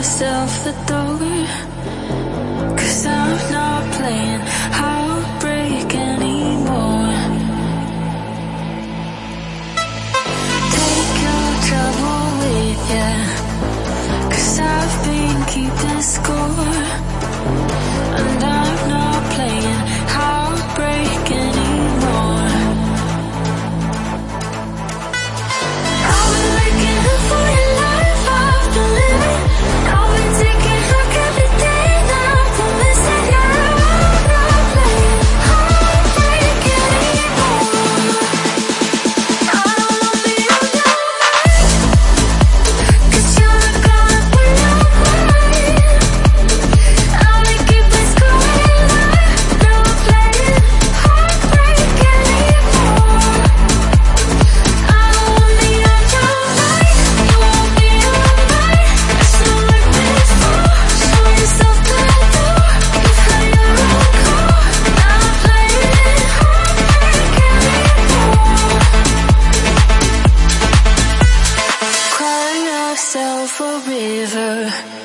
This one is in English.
yourself the door. Cause I'm not playing river.